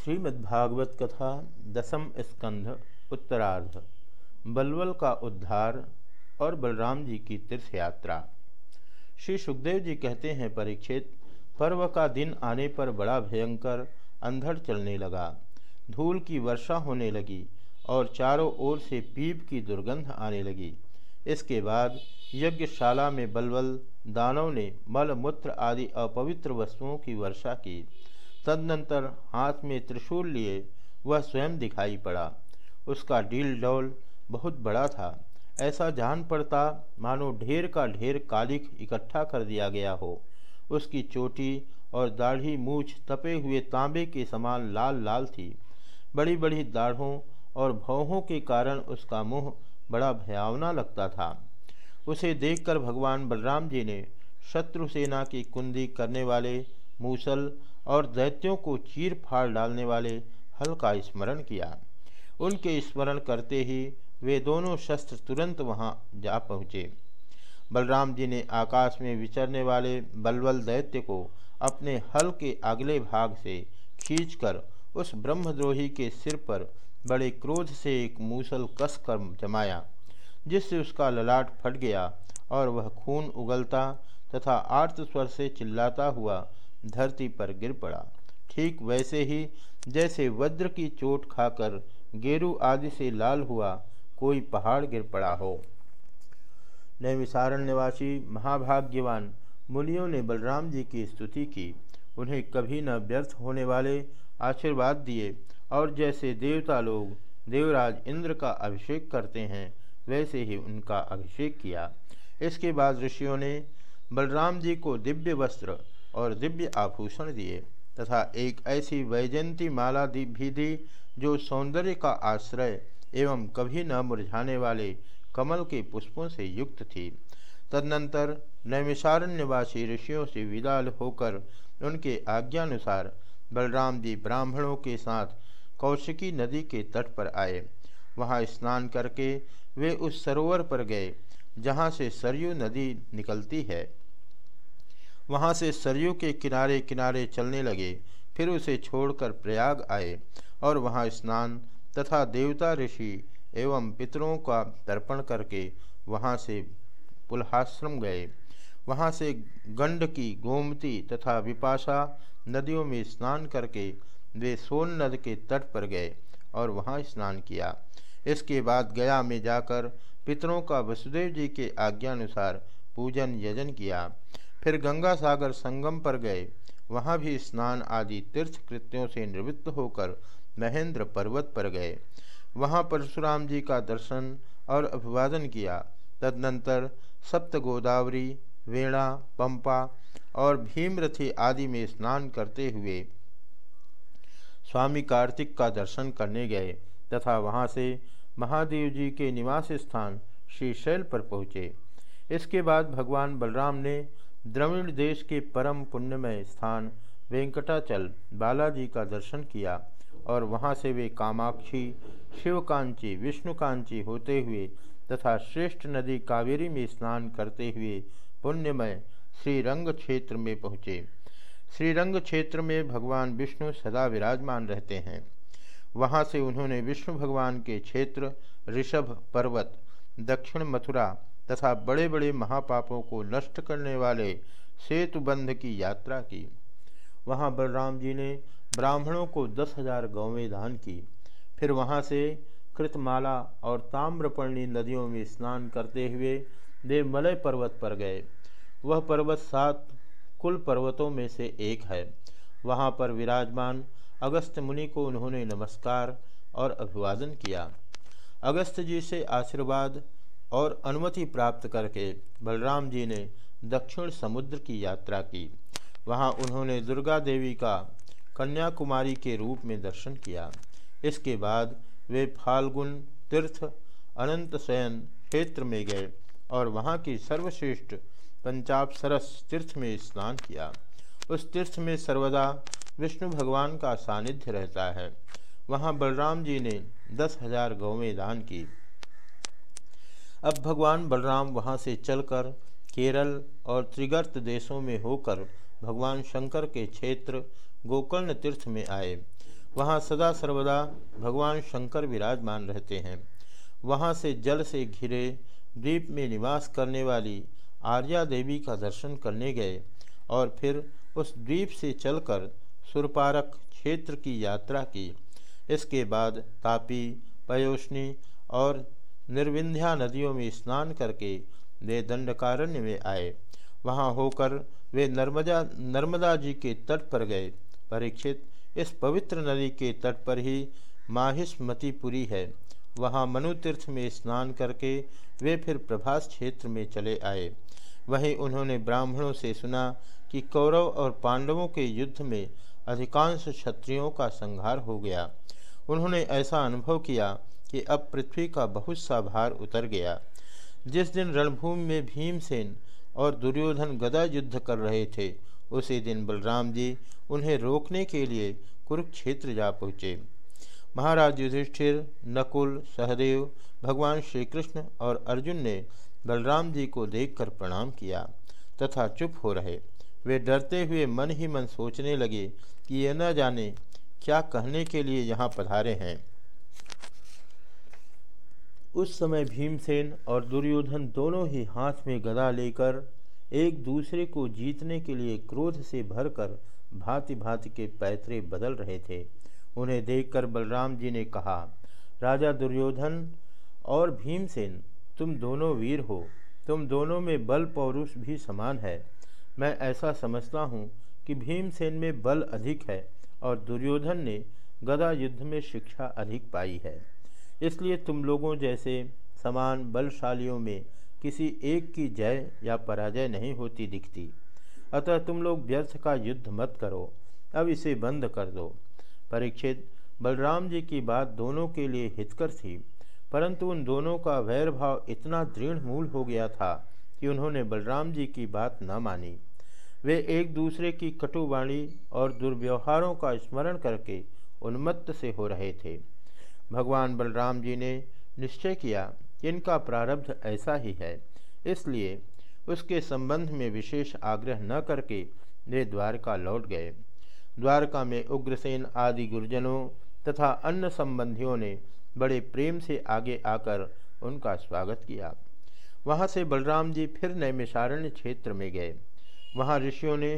श्रीमद्भागवत कथा दसम स्कंध, उत्तरार्ध। बलवल का उद्धार और बलराम जी की तीर्थ यात्रा श्री सुखदेव जी कहते हैं, परीक्षित, पर्व का दिन आने पर बड़ा भयंकर अंधड़ चलने लगा। धूल की वर्षा होने लगी और चारों ओर से पीप की दुर्गंध आने लगी। इसके बाद यज्ञशाला में बलवल दानव ने मल मूत्र आदि अपवित्र वस्तुओं की वर्षा की। तदनंतर हाथ में त्रिशूल लिए वह स्वयं दिखाई पड़ा। उसका डील डौल बहुत बड़ा था। ऐसा जान पड़ता मानो ढेर का ढेर कालिख इकट्ठा कर दिया गया हो। उसकी चोटी और दाढ़ी मूछ तपे हुए तांबे के समान लाल लाल थी। बड़ी बड़ी दाढ़ों और भौहों के कारण उसका मुँह बड़ा भयावना लगता था। उसे देखकर भगवान बलराम जी ने शत्रु सेना की कुंदी करने वाले मूसल और दैत्यों को चीर फाड़ डालने वाले हल का स्मरण किया। उनके स्मरण करते ही वे दोनों शस्त्र तुरंत वहाँ जा पहुँचे। बलराम जी ने आकाश में विचरने वाले बलवल दैत्य को अपने हल के अगले भाग से खींचकर उस ब्रह्मद्रोही के सिर पर बड़े क्रोध से एक मूसल कस कर जमाया, जिससे उसका ललाट फट गया और वह खून उगलता तथा आर्त स्वर से चिल्लाता हुआ धरती पर गिर पड़ा। ठीक वैसे ही, जैसे वज्र की चोट खाकर गेरू आदि से लाल हुआ, कोई पहाड़ गिर पड़ा हो। नैविसारण्यवासी महाभाग्यवान मुनियों ने बलराम जी की स्तुति की। उन्हें कभी न व्यर्थ होने वाले आशीर्वाद दिए, और जैसे देवता लोग देवराज इंद्र का अभिषेक करते हैं, वैसे ही उनका अभिषेक किया। इसके बाद ऋषियों ने बलराम जी को दिव्य वस्त्र और दिव्य आभूषण दिए, तथा एक ऐसी वैजयंती माला दी भी दी, जो सौंदर्य का आश्रय एवं कभी न मुरझाने वाले कमल के पुष्पों से युक्त थी। तदनंतर नैमिषारण्यवासी ऋषियों से विदा होकर उनके आज्ञानुसार बलराम जी ब्राह्मणों के साथ कौशिकी नदी के तट पर आए। वहाँ स्नान करके वे उस सरोवर पर गए, जहाँ से सरयू नदी निकलती है। वहाँ से सरयू के किनारे किनारे चलने लगे। फिर उसे छोड़कर प्रयाग आए और वहाँ स्नान तथा देवता ऋषि एवं पितरों का तर्पण करके वहाँ से पुलहाश्रम गए। वहाँ से गंड की गोमती तथा विपाशा नदियों में स्नान करके वे सोन नद के तट पर गए और वहाँ स्नान किया। इसके बाद गया में जाकर पितरों का वसुदेव जी के आज्ञानुसार पूजन यजन किया। फिर गंगा सागर संगम पर गए। वहाँ भी स्नान आदि तीर्थ कृत्यों से निवृत्त होकर महेंद्र पर्वत पर गए। वहाँ परशुराम जी का दर्शन और अभिवादन किया। तदनंतर सप्त गोदावरी, वेणा, पंपा और भीमरथी आदि में स्नान करते हुए स्वामी कार्तिक का दर्शन करने गए तथा वहाँ से महादेव जी के निवास स्थान श्रीशैल पर पहुँचे। इसके बाद भगवान बलराम ने द्रविड़ देश के परम पुण्यमय स्थान वेंकटाचल बालाजी का दर्शन किया और वहाँ से वे कामाक्षी, शिवकांची, विष्णुकांची होते हुए तथा श्रेष्ठ नदी कावेरी में स्नान करते हुए पुण्यमय श्रीरंग क्षेत्र में पहुँचे। श्रीरंग क्षेत्र में भगवान विष्णु सदा विराजमान रहते हैं। वहाँ से उन्होंने विष्णु भगवान के क्षेत्र, ऋषभ पर्वत, दक्षिण मथुरा तथा बड़े बड़े महापापों को नष्ट करने वाले सेतुबंध की यात्रा की। वहाँ बलराम जी ने ब्राह्मणों को दस हज़ार गौवें दान की। फिर वहाँ से कृतमाला और ताम्रपर्णी नदियों में स्नान करते हुए वे मलय पर्वत पर गए। वह पर्वत सात कुल पर्वतों में से एक है। वहाँ पर विराजमान अगस्त मुनि को उन्होंने नमस्कार और अभिवादन किया। अगस्त जी से आशीर्वाद और अनुमति प्राप्त करके बलराम जी ने दक्षिण समुद्र की यात्रा की। वहाँ उन्होंने दुर्गा देवी का कन्याकुमारी के रूप में दर्शन किया। इसके बाद वे फाल्गुन तीर्थ, अनंत शयन क्षेत्र में गए और वहाँ की सर्वश्रेष्ठ पंचाप सरस तीर्थ में स्नान किया। उस तीर्थ में सर्वदा विष्णु भगवान का सानिध्य रहता है। वहाँ बलराम जी ने दस हज़ार गौवें दान की। अब भगवान बलराम वहाँ से चलकर केरल और त्रिगर्त देशों में होकर भगवान शंकर के क्षेत्र गोकर्ण तीर्थ में आए। वहाँ सदा सर्वदा भगवान शंकर विराजमान रहते हैं। वहाँ से जल से घिरे, द्वीप में निवास करने वाली आर्या देवी का दर्शन करने गए और फिर उस द्वीप से चलकर सुरपारक क्षेत्र की यात्रा की। इसके बाद तापी पयोष्णी और निर्विंध्या नदियों में स्नान करके वे दंडकारण्य में आए। वहाँ होकर वे नर्मदा नर्मदा जी के तट पर गए। परीक्षित, इस पवित्र नदी के तट पर ही माहिष्मतीपुरी है। वहाँ मनुतीर्थ में स्नान करके वे फिर प्रभास क्षेत्र में चले आए। वहीं उन्होंने ब्राह्मणों से सुना कि कौरव और पांडवों के युद्ध में अधिकांश क्षत्रियों का संहार हो गया। उन्होंने ऐसा अनुभव किया कि अब पृथ्वी का बहुत सा भार उतर गया। जिस दिन रणभूमि में भीमसेन और दुर्योधन गदा युद्ध कर रहे थे, उसी दिन बलराम जी उन्हें रोकने के लिए कुरुक्षेत्र जा पहुँचे। महाराज युधिष्ठिर, नकुल, सहदेव, भगवान श्री कृष्ण और अर्जुन ने बलराम जी को देखकर प्रणाम किया तथा चुप हो रहे। वे डरते हुए मन ही मन सोचने लगे कि ये न जाने क्या कहने के लिए यहाँ पधारे हैं? उस समय भीमसेन और दुर्योधन दोनों ही हाथ में गदा लेकर एक दूसरे को जीतने के लिए क्रोध से भरकर भांति भांति के पैतरे बदल रहे थे। उन्हें देखकर बलराम जी ने कहा, राजा दुर्योधन और भीमसेन, तुम दोनों वीर हो। तुम दोनों में बल पौरुष भी समान है। मैं ऐसा समझता हूँ कि भीमसेन में बल अधिक है। और दुर्योधन ने गदा युद्ध में शिक्षा अधिक पाई है। इसलिए तुम लोगों जैसे समान बलशालियों में किसी एक की जय या पराजय नहीं होती दिखती। अतः तुम लोग व्यर्थ का युद्ध मत करो। अब इसे बंद कर दो। परीक्षित, बलराम जी की बात दोनों के लिए हितकर थी, परंतु उन दोनों का वैर भाव इतना दृढ़ मूल हो गया था कि उन्होंने बलराम जी की बात न मानी। वे एक दूसरे की कटुवाणी और दुर्व्यवहारों का स्मरण करके उन्मत्त से हो रहे थे। भगवान बलराम जी ने निश्चय किया, इनका प्रारब्ध ऐसा ही है। इसलिए उसके संबंध में विशेष आग्रह न करके वे द्वारका लौट गए। द्वारका में उग्रसेन आदि गुरुजनों तथा अन्य संबंधियों ने बड़े प्रेम से आगे आकर उनका स्वागत किया। वहाँ से बलराम जी फिर नैमिषारण्य क्षेत्र में गए। वहाँ ऋषियों ने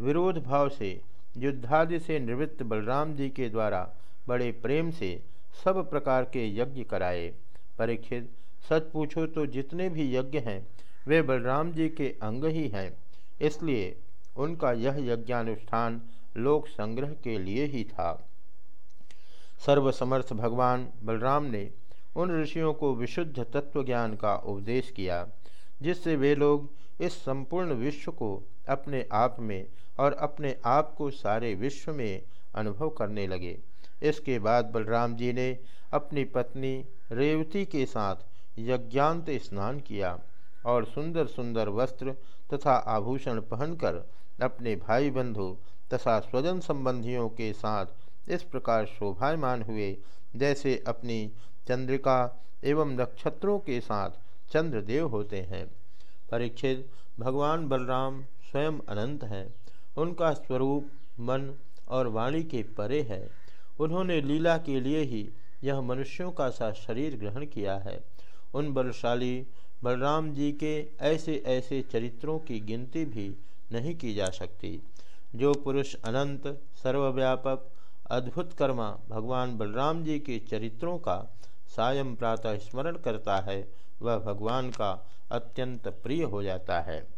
विरोध भाव से, युद्धादि से निवृत्त बलराम जी के द्वारा बड़े प्रेम से सब प्रकार के यज्ञ कराए। परीक्षित, सच पूछो तो जितने भी यज्ञ हैं, वे बलराम जी के अंग ही हैं। इसलिए उनका यह यज्ञानुष्ठान लोक संग्रह के लिए ही था। सर्वसमर्थ भगवान बलराम ने उन ऋषियों को विशुद्ध तत्व ज्ञान का उपदेश किया, जिससे वे लोग इस संपूर्ण विश्व को अपने आप में और अपने आप को सारे विश्व में अनुभव करने लगे। इसके बाद बलराम जी ने अपनी पत्नी रेवती के साथ यज्ञांत स्नान किया और सुंदर सुंदर वस्त्र तथा आभूषण पहनकर अपने भाई बंधु तथा स्वजन संबंधियों के साथ इस प्रकार शोभायमान हुए, जैसे अपनी चंद्रिका एवं नक्षत्रों के साथ चंद्रदेव होते हैं। परीक्षित भगवान बलराम स्वयं अनंत हैं। उनका स्वरूप, मन और वाणी के परे है। उन्होंने लीला के लिए ही यह मनुष्यों का सा शरीर ग्रहण किया है। उन बलशाली बलराम जी के ऐसे ऐसे चरित्रों की गिनती भी नहीं की जा सकती। जो पुरुष अनंत, सर्वव्यापक, अद्भुत कर्मा भगवान बलराम जी के चरित्रों का सायं प्रातः स्मरण करता है, वह भगवान का अत्यंत प्रिय हो जाता है।